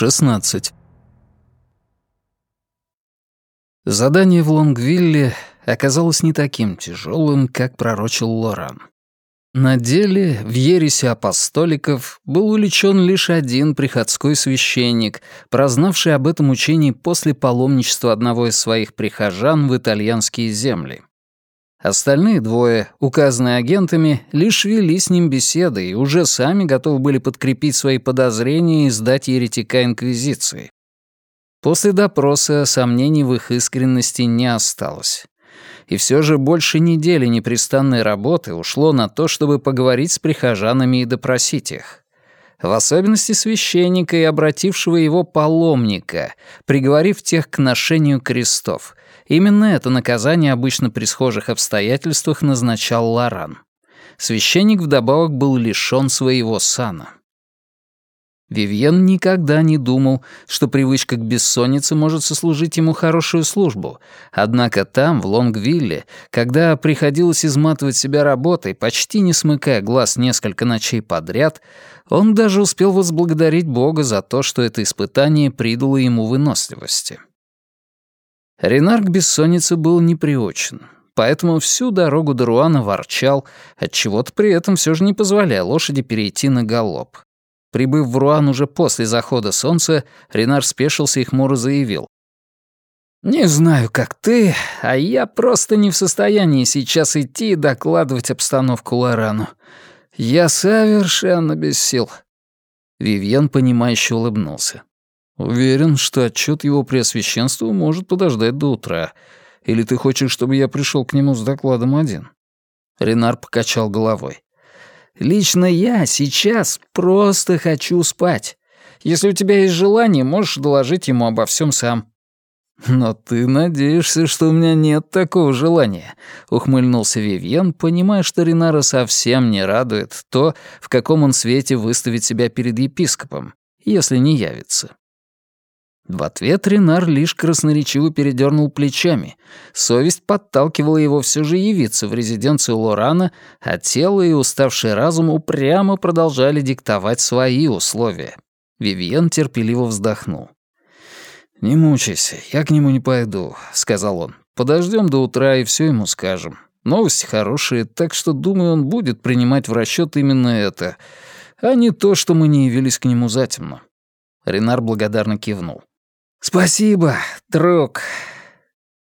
16. Задание в Лонгвилле оказалось не таким тяжелым, как пророчил Лоран. На деле в ересе апостоликов был уличен лишь один приходской священник, прознавший об этом учении после паломничества одного из своих прихожан в итальянские земли. Остальные двое, указанные агентами, лишь вели с ним беседы и уже сами готовы были подкрепить свои подозрения и сдать еретика Инквизиции. После допроса сомнений в их искренности не осталось. И все же больше недели непрестанной работы ушло на то, чтобы поговорить с прихожанами и допросить их. В особенности священника и обратившего его паломника, приговорив тех к ношению крестов, Именно это наказание обычно при схожих обстоятельствах назначал Лоран. Священник вдобавок был лишён своего сана. Вивьен никогда не думал, что привычка к бессоннице может сослужить ему хорошую службу. Однако там, в Лонгвилле, когда приходилось изматывать себя работой, почти не смыкая глаз несколько ночей подряд, он даже успел возблагодарить Бога за то, что это испытание придало ему выносливости. Ренар к бессоннице был не приучен, поэтому всю дорогу до Руана ворчал, отчего-то при этом все же не позволяя лошади перейти на галоп. Прибыв в Руан уже после захода солнца, Ренар спешился и хмуро заявил. «Не знаю, как ты, а я просто не в состоянии сейчас идти и докладывать обстановку Лорану. Я совершенно без сил». Вивьен, понимающе улыбнулся. Уверен, что отчет его преосвященству может подождать до утра. Или ты хочешь, чтобы я пришел к нему с докладом один?» Ренар покачал головой. «Лично я сейчас просто хочу спать. Если у тебя есть желание, можешь доложить ему обо всем сам». «Но ты надеешься, что у меня нет такого желания», — ухмыльнулся Вивьен, понимая, что Ренара совсем не радует то, в каком он свете выставит себя перед епископом, если не явится. В ответ Ренар лишь красноречиво передернул плечами. Совесть подталкивала его все же явиться в резиденцию Лорана, а тело и уставший разум упрямо продолжали диктовать свои условия. Вивьен терпеливо вздохнул. «Не мучайся, я к нему не пойду», — сказал он. «Подождем до утра и все ему скажем. Новости хорошие, так что, думаю, он будет принимать в расчет именно это, а не то, что мы не явились к нему затемно». Ренар благодарно кивнул. «Спасибо, друг».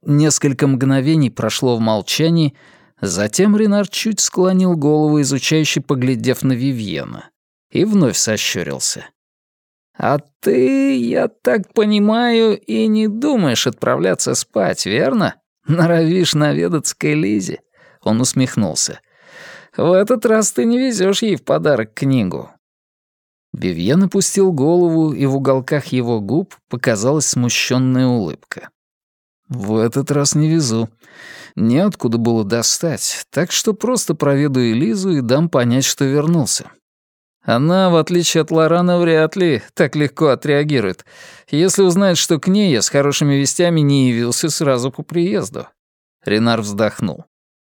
Несколько мгновений прошло в молчании, затем Ренар чуть склонил голову, изучающе поглядев на Вивьена, и вновь сощурился. «А ты, я так понимаю, и не думаешь отправляться спать, верно? Норовишь наведаться к Элизе?» Он усмехнулся. «В этот раз ты не везешь ей в подарок книгу. Бивьен опустил голову, и в уголках его губ показалась смущенная улыбка. «В этот раз не везу. Неоткуда было достать, так что просто проведу Элизу и дам понять, что вернулся. Она, в отличие от Лорана, вряд ли так легко отреагирует, если узнает, что к ней я с хорошими вестями не явился сразу по приезду». Ренар вздохнул.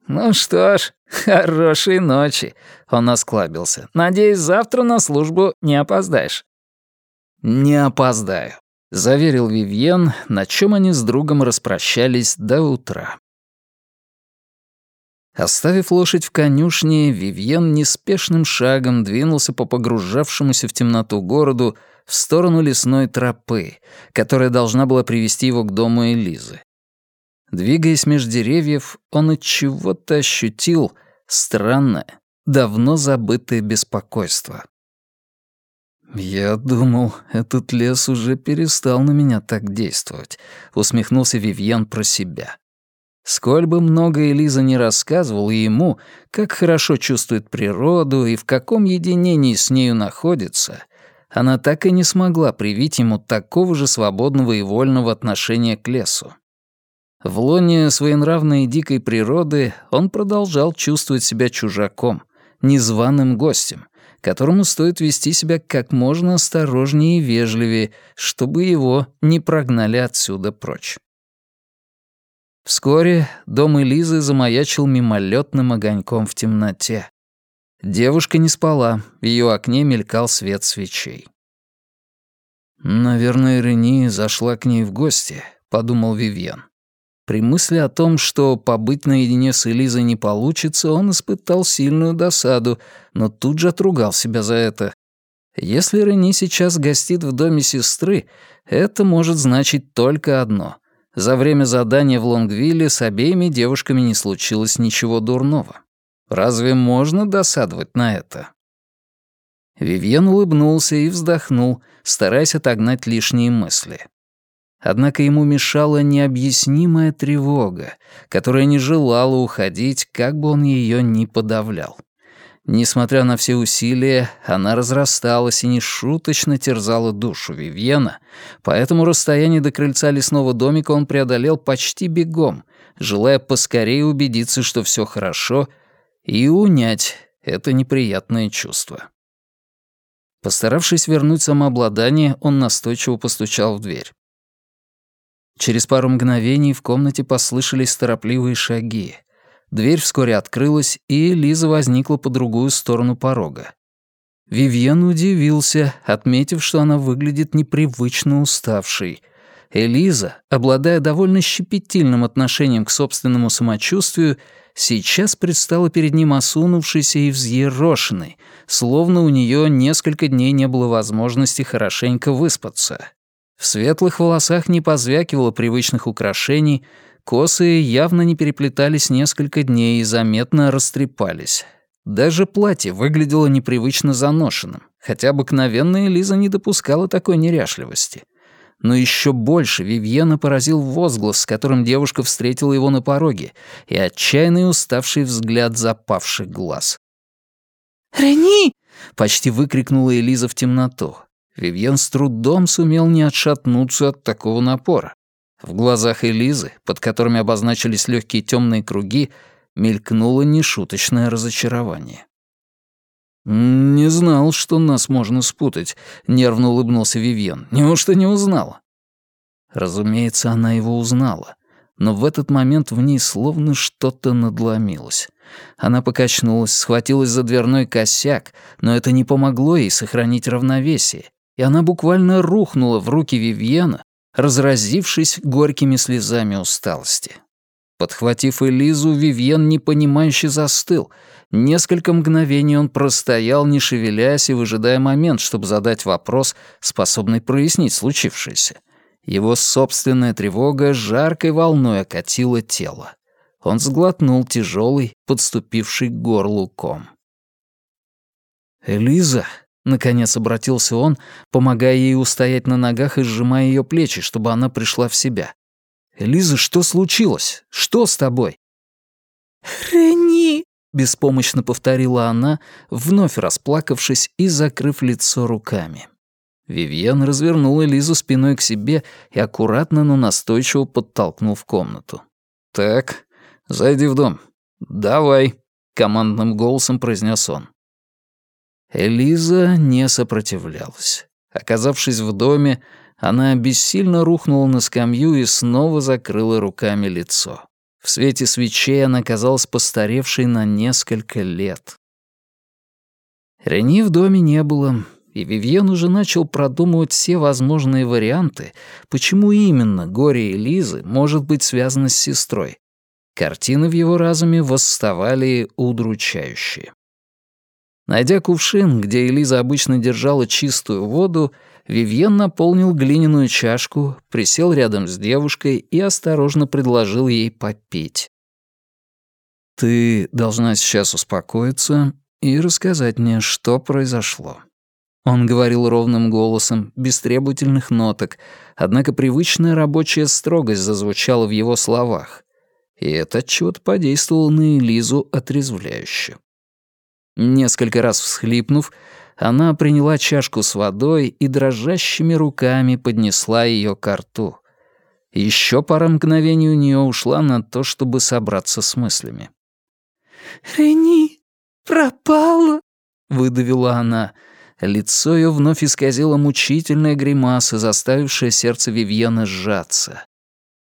«Ну что ж, хорошей ночи», — он осклабился. «Надеюсь, завтра на службу не опоздаешь». «Не опоздаю», — заверил Вивьен, на чем они с другом распрощались до утра. Оставив лошадь в конюшне, Вивьен неспешным шагом двинулся по погружавшемуся в темноту городу в сторону лесной тропы, которая должна была привести его к дому Элизы. Двигаясь меж деревьев, он от чего-то ощутил странное, давно забытое беспокойство. «Я думал, этот лес уже перестал на меня так действовать», — усмехнулся Вивьен про себя. Сколь бы много Элиза не рассказывал ему, как хорошо чувствует природу и в каком единении с нею находится, она так и не смогла привить ему такого же свободного и вольного отношения к лесу. В лоне своенравной и дикой природы он продолжал чувствовать себя чужаком, незваным гостем, которому стоит вести себя как можно осторожнее и вежливее, чтобы его не прогнали отсюда прочь. Вскоре дом Элизы замаячил мимолетным огоньком в темноте. Девушка не спала, в ее окне мелькал свет свечей. «Наверное, Рени зашла к ней в гости», — подумал Вивьен. При мысли о том, что побыть наедине с Элизой не получится, он испытал сильную досаду, но тут же отругал себя за это. Если Рени сейчас гостит в доме сестры, это может значить только одно. За время задания в Лонгвилле с обеими девушками не случилось ничего дурного. Разве можно досадовать на это? Вивьен улыбнулся и вздохнул, стараясь отогнать лишние мысли. Однако ему мешала необъяснимая тревога, которая не желала уходить, как бы он ее ни подавлял. Несмотря на все усилия, она разрасталась и нешуточно терзала душу Вивьена, поэтому расстояние до крыльца лесного домика он преодолел почти бегом, желая поскорее убедиться, что все хорошо, и унять это неприятное чувство. Постаравшись вернуть самообладание, он настойчиво постучал в дверь. Через пару мгновений в комнате послышались торопливые шаги. Дверь вскоре открылась, и Лиза возникла по другую сторону порога. Вивьен удивился, отметив, что она выглядит непривычно уставшей. Элиза, обладая довольно щепетильным отношением к собственному самочувствию, сейчас предстала перед ним осунувшейся и взъерошенной, словно у нее несколько дней не было возможности хорошенько выспаться. В светлых волосах не позвякивало привычных украшений, Косы явно не переплетались несколько дней и заметно растрепались. Даже платье выглядело непривычно заношенным, хотя обыкновенная Лиза не допускала такой неряшливости. Но еще больше Вивьена поразил возглас, с которым девушка встретила его на пороге, и отчаянный уставший взгляд запавших глаз. «Рени!» — почти выкрикнула Элиза в темноту. Вивьен с трудом сумел не отшатнуться от такого напора. В глазах Элизы, под которыми обозначились легкие темные круги, мелькнуло нешуточное разочарование. «Не знал, что нас можно спутать», — нервно улыбнулся Вивьен. «Неужто не узнала?» Разумеется, она его узнала, но в этот момент в ней словно что-то надломилось. Она покачнулась, схватилась за дверной косяк, но это не помогло ей сохранить равновесие, и она буквально рухнула в руки Вивьена, разразившись горькими слезами усталости. Подхватив Элизу, Вивьен непонимающе застыл. Несколько мгновений он простоял, не шевелясь и выжидая момент, чтобы задать вопрос, способный прояснить случившееся. Его собственная тревога жаркой волной окатила тело. Он сглотнул тяжелый, подступивший к горлу ком. «Элиза», Наконец обратился он, помогая ей устоять на ногах и сжимая ее плечи, чтобы она пришла в себя. «Элиза, что случилось? Что с тобой?» «Рени!» — беспомощно повторила она, вновь расплакавшись и закрыв лицо руками. Вивьен развернул Элизу спиной к себе и аккуратно, но настойчиво подтолкнул в комнату. «Так, зайди в дом. Давай», — командным голосом произнес он. Элиза не сопротивлялась. Оказавшись в доме, она бессильно рухнула на скамью и снова закрыла руками лицо. В свете свечей она казалась постаревшей на несколько лет. Рени в доме не было, и Вивьен уже начал продумывать все возможные варианты, почему именно горе Элизы может быть связано с сестрой. Картины в его разуме восставали удручающие. Найдя кувшин, где Элиза обычно держала чистую воду, Вивьен наполнил глиняную чашку, присел рядом с девушкой и осторожно предложил ей попить. «Ты должна сейчас успокоиться и рассказать мне, что произошло». Он говорил ровным голосом, без требовательных ноток, однако привычная рабочая строгость зазвучала в его словах. И это подействовало на Элизу отрезвляюще. Несколько раз всхлипнув, она приняла чашку с водой и дрожащими руками поднесла ее к рту. Еще пара мгновений у нее ушла на то, чтобы собраться с мыслями. «Рени пропала», — выдавила она. Лицо ее вновь исказило мучительная гримаса, заставившая сердце Вивьена сжаться.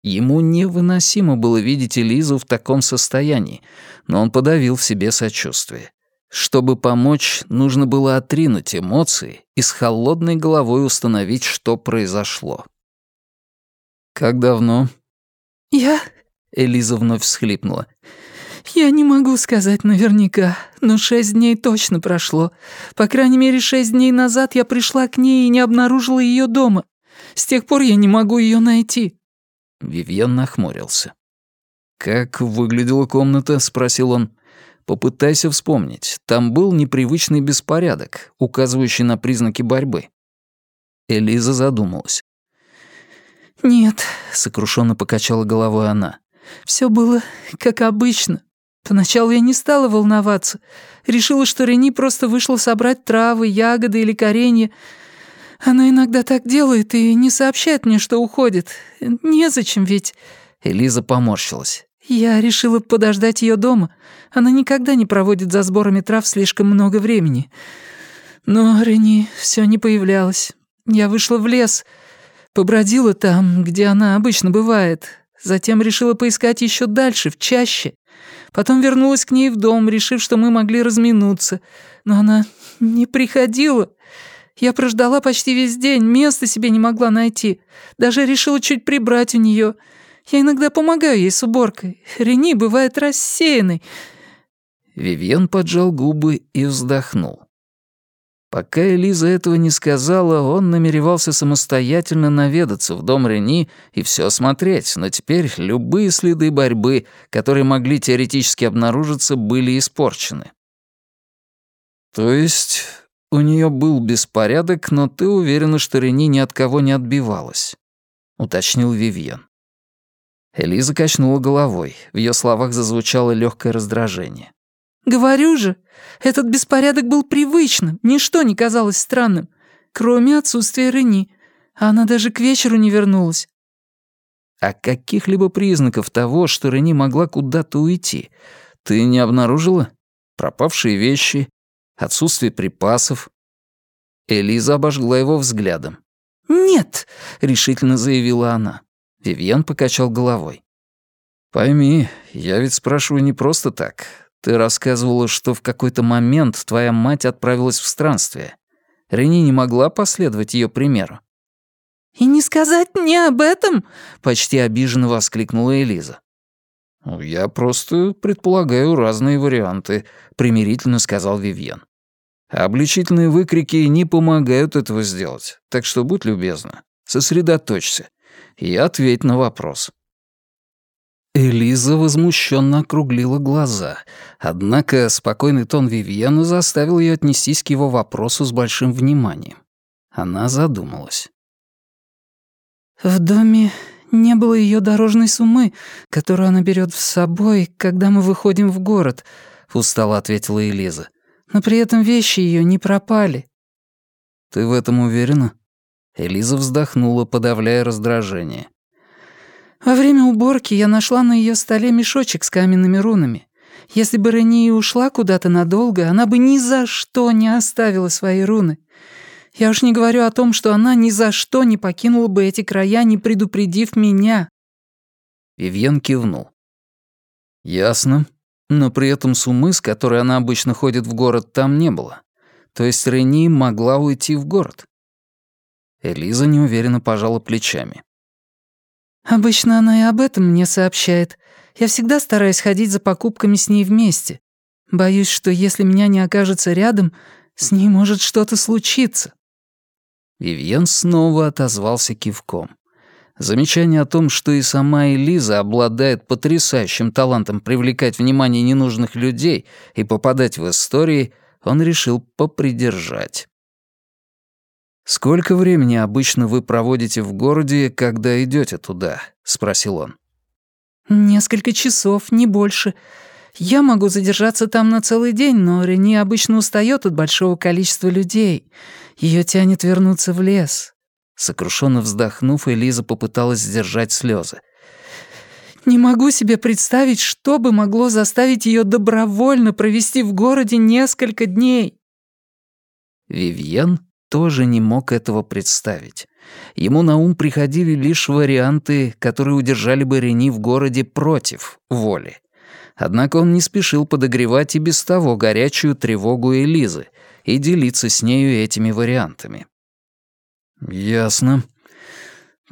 Ему невыносимо было видеть Элизу в таком состоянии, но он подавил в себе сочувствие. Чтобы помочь, нужно было отринуть эмоции и с холодной головой установить, что произошло. «Как давно?» «Я...» — Элиза вновь всхлипнула. «Я не могу сказать наверняка, но шесть дней точно прошло. По крайней мере, шесть дней назад я пришла к ней и не обнаружила ее дома. С тех пор я не могу ее найти». Вивьен нахмурился. «Как выглядела комната?» — спросил он. «Попытайся вспомнить. Там был непривычный беспорядок, указывающий на признаки борьбы». Элиза задумалась. «Нет», — сокрушенно покачала головой она. Все было как обычно. Поначалу я не стала волноваться. Решила, что Рени просто вышла собрать травы, ягоды или коренья. Она иногда так делает и не сообщает мне, что уходит. Незачем ведь...» Элиза поморщилась. «Я решила подождать ее дома. Она никогда не проводит за сборами трав слишком много времени. Но Рени все не появлялась. Я вышла в лес, побродила там, где она обычно бывает. Затем решила поискать еще дальше, в чаще. Потом вернулась к ней в дом, решив, что мы могли разминуться. Но она не приходила. Я прождала почти весь день, места себе не могла найти. Даже решила чуть прибрать у нее. Я иногда помогаю ей с уборкой. Рени бывает рассеянной. Вивьен поджал губы и вздохнул. Пока Элиза этого не сказала, он намеревался самостоятельно наведаться в дом Рени и все осмотреть, но теперь любые следы борьбы, которые могли теоретически обнаружиться, были испорчены. То есть у нее был беспорядок, но ты уверена, что Рени ни от кого не отбивалась? уточнил Вивьен. Элиза качнула головой. В ее словах зазвучало легкое раздражение. «Говорю же, этот беспорядок был привычным, ничто не казалось странным, кроме отсутствия Рени. Она даже к вечеру не вернулась». «А каких-либо признаков того, что Рени могла куда-то уйти, ты не обнаружила? Пропавшие вещи, отсутствие припасов?» Элиза обожгла его взглядом. «Нет», — решительно заявила она. Вивьен покачал головой. «Пойми, я ведь спрашиваю не просто так. Ты рассказывала, что в какой-то момент твоя мать отправилась в странствие. Рени не могла последовать ее примеру. «И не сказать мне об этом?» — почти обиженно воскликнула Элиза. «Ну, «Я просто предполагаю разные варианты», — примирительно сказал Вивьен. «Обличительные выкрики не помогают этого сделать, так что будь любезна, сосредоточься и ответь на вопрос». Элиза возмущенно округлила глаза, однако спокойный тон Вивьена заставил ее отнестись к его вопросу с большим вниманием. Она задумалась. «В доме не было ее дорожной суммы, которую она берет с собой, когда мы выходим в город», — устало ответила Элиза. «Но при этом вещи ее не пропали». «Ты в этом уверена?» Элиза вздохнула, подавляя раздражение. Во время уборки я нашла на ее столе мешочек с каменными рунами. Если бы Рени ушла куда-то надолго, она бы ни за что не оставила свои руны. Я уж не говорю о том, что она ни за что не покинула бы эти края, не предупредив меня». Вивьен кивнул. «Ясно. Но при этом суммы, с которой она обычно ходит в город, там не было. То есть Рени могла уйти в город». Элиза неуверенно пожала плечами. Обычно она и об этом мне сообщает. Я всегда стараюсь ходить за покупками с ней вместе. Боюсь, что если меня не окажется рядом, с ней может что-то случиться». Вивьен снова отозвался кивком. Замечание о том, что и сама Элиза обладает потрясающим талантом привлекать внимание ненужных людей и попадать в истории, он решил попридержать. «Сколько времени обычно вы проводите в городе, когда идете туда?» — спросил он. «Несколько часов, не больше. Я могу задержаться там на целый день, но Рени обычно устает от большого количества людей. Ее тянет вернуться в лес». Сокрушенно вздохнув, Элиза попыталась сдержать слезы. «Не могу себе представить, что бы могло заставить ее добровольно провести в городе несколько дней». Вивьен тоже не мог этого представить. Ему на ум приходили лишь варианты, которые удержали бы Рени в городе против воли. Однако он не спешил подогревать и без того горячую тревогу Элизы и делиться с нею этими вариантами. «Ясно.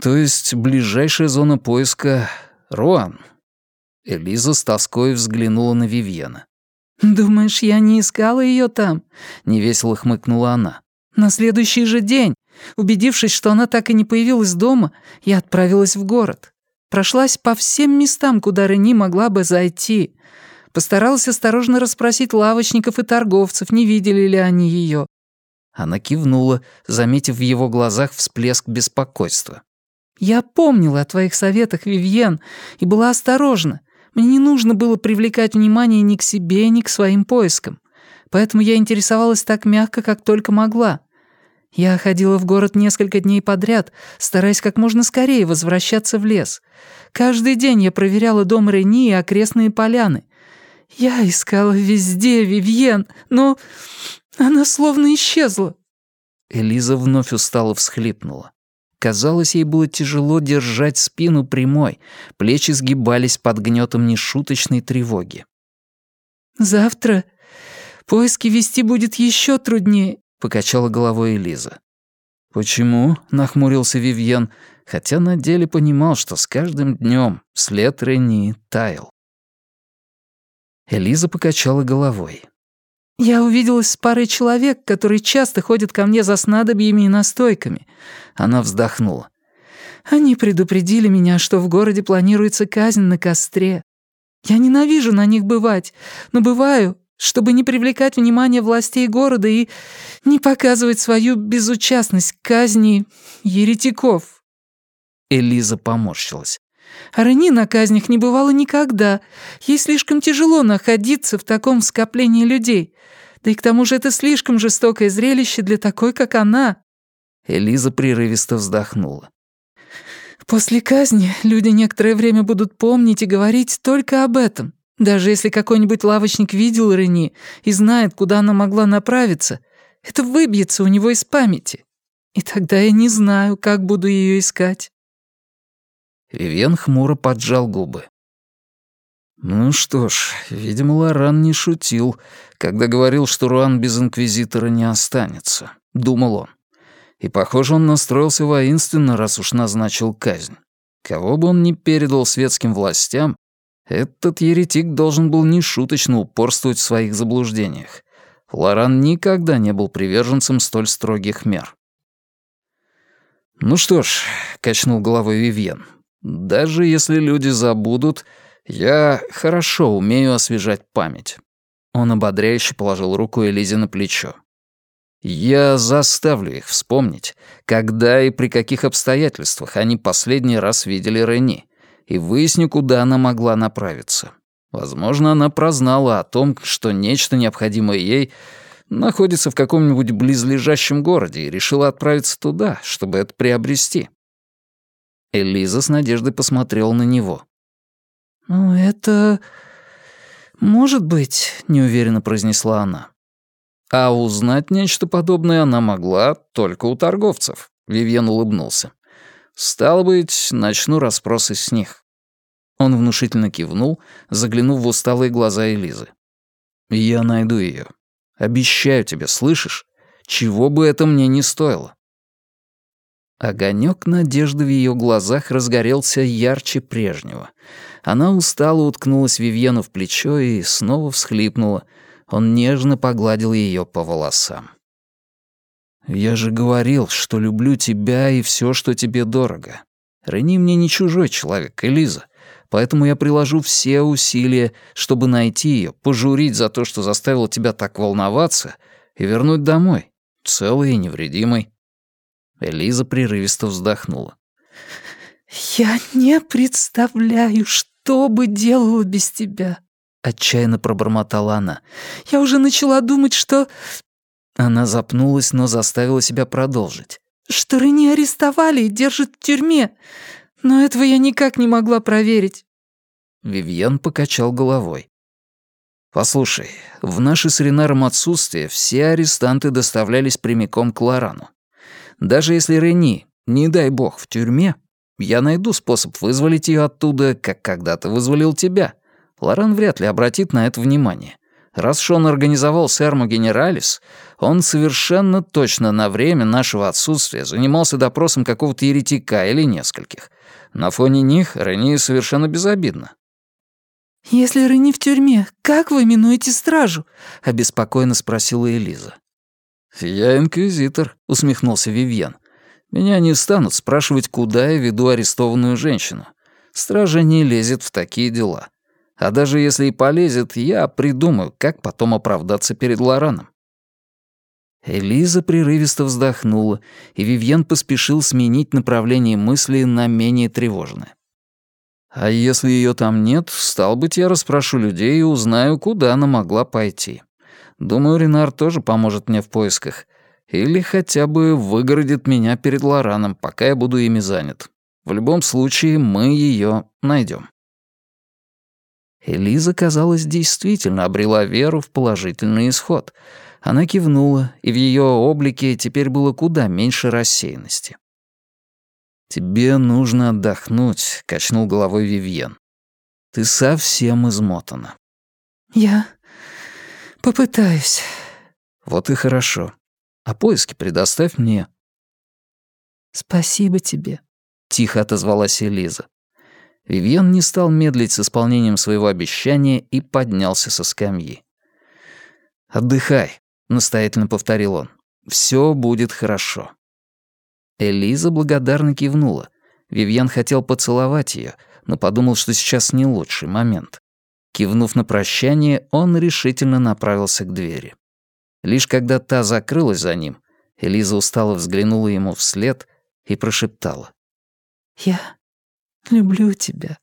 То есть ближайшая зона поиска — Руан?» Элиза с тоской взглянула на Вивьена. «Думаешь, я не искала ее там?» — невесело хмыкнула она. «На следующий же день, убедившись, что она так и не появилась дома, я отправилась в город. Прошлась по всем местам, куда Рени могла бы зайти. Постаралась осторожно расспросить лавочников и торговцев, не видели ли они ее. Она кивнула, заметив в его глазах всплеск беспокойства. «Я помнила о твоих советах, Вивьен, и была осторожна. Мне не нужно было привлекать внимание ни к себе, ни к своим поискам. Поэтому я интересовалась так мягко, как только могла. Я ходила в город несколько дней подряд, стараясь как можно скорее возвращаться в лес. Каждый день я проверяла дом Рени и окрестные поляны. Я искала везде Вивьен, но она словно исчезла». Элиза вновь устало всхлипнула. Казалось, ей было тяжело держать спину прямой, плечи сгибались под гнетом нешуточной тревоги. «Завтра поиски вести будет еще труднее», — покачала головой Элиза. «Почему?» — нахмурился Вивьен, хотя на деле понимал, что с каждым днем след Рени таял. Элиза покачала головой. Я увиделась с парой человек, которые часто ходят ко мне за снадобьями и настойками. Она вздохнула. Они предупредили меня, что в городе планируется казнь на костре. Я ненавижу на них бывать, но бываю, чтобы не привлекать внимание властей города и не показывать свою безучастность к казни еретиков. Элиза поморщилась. А Рени на казнях не бывало никогда. Ей слишком тяжело находиться в таком скоплении людей. Да и к тому же это слишком жестокое зрелище для такой, как она». Элиза прерывисто вздохнула. «После казни люди некоторое время будут помнить и говорить только об этом. Даже если какой-нибудь лавочник видел Рени и знает, куда она могла направиться, это выбьется у него из памяти. И тогда я не знаю, как буду ее искать». Вивен хмуро поджал губы. Ну что ж, видимо, Лоран не шутил, когда говорил, что Руан без Инквизитора не останется, думал он. И, похоже, он настроился воинственно, раз уж назначил казнь. Кого бы он ни передал светским властям, этот еретик должен был нешуточно упорствовать в своих заблуждениях. Лоран никогда не был приверженцем столь строгих мер. «Ну что ж», — качнул головой Вивьен, даже если люди забудут, я хорошо умею освежать память. Он ободряюще положил руку Элизе на плечо. Я заставлю их вспомнить, когда и при каких обстоятельствах они последний раз видели Рени, и выясню, куда она могла направиться. Возможно, она прознала о том, что нечто необходимое ей находится в каком-нибудь близлежащем городе и решила отправиться туда, чтобы это приобрести. Элиза с надеждой посмотрела на него. «Ну, это... может быть», — неуверенно произнесла она. А узнать нечто подобное она могла только у торговцев, — Вивьен улыбнулся. «Стало быть, начну расспросы с них». Он внушительно кивнул, заглянув в усталые глаза Элизы. «Я найду ее. Обещаю тебе, слышишь? Чего бы это мне не стоило. Огонек надежды в ее глазах разгорелся ярче прежнего. Она устало уткнулась Вивьену в плечо и снова всхлипнула. Он нежно погладил ее по волосам. «Я же говорил, что люблю тебя и все, что тебе дорого. Рени мне не чужой человек, Элиза, поэтому я приложу все усилия, чтобы найти ее, пожурить за то, что заставил тебя так волноваться, и вернуть домой, целой и невредимой». Элиза прерывисто вздохнула. «Я не представляю, что бы делала без тебя», — отчаянно пробормотала она. «Я уже начала думать, что...» Она запнулась, но заставила себя продолжить. «Что Рене арестовали и держат в тюрьме. Но этого я никак не могла проверить». Вивьен покачал головой. «Послушай, в наше с Ренаром отсутствие все арестанты доставлялись прямиком к Лорану. Даже если Рени, не дай бог, в тюрьме, я найду способ вызволить ее оттуда, как когда-то вызволил тебя. Лоран вряд ли обратит на это внимание. Раз уж он организовал Сермо Генералис, он совершенно точно на время нашего отсутствия занимался допросом какого-то еретика или нескольких. На фоне них Рени совершенно безобидна. «Если Рени в тюрьме, как вы минуете стражу?» — обеспокоенно спросила Элиза. «Я инквизитор», — усмехнулся Вивьен. «Меня не станут спрашивать, куда я веду арестованную женщину. Стража не лезет в такие дела. А даже если и полезет, я придумаю, как потом оправдаться перед Лораном». Элиза прерывисто вздохнула, и Вивьен поспешил сменить направление мысли на менее тревожное. «А если ее там нет, стал быть, я расспрошу людей и узнаю, куда она могла пойти. Думаю, Ренар тоже поможет мне в поисках. Или хотя бы выгородит меня перед Лораном, пока я буду ими занят. В любом случае, мы ее найдем. Элиза, казалось, действительно обрела веру в положительный исход. Она кивнула, и в ее облике теперь было куда меньше рассеянности. «Тебе нужно отдохнуть», — качнул головой Вивьен. «Ты совсем измотана». «Я попытаюсь». «Вот и хорошо. А поиски предоставь мне». «Спасибо тебе», — тихо отозвалась Элиза. Вивьен не стал медлить с исполнением своего обещания и поднялся со скамьи. «Отдыхай», — настоятельно повторил он. «Всё будет хорошо». Элиза благодарно кивнула. Вивьен хотел поцеловать её, но подумал, что сейчас не лучший момент. Кивнув на прощание, он решительно направился к двери. Лишь когда та закрылась за ним, Элиза устало взглянула ему вслед и прошептала. «Я люблю тебя».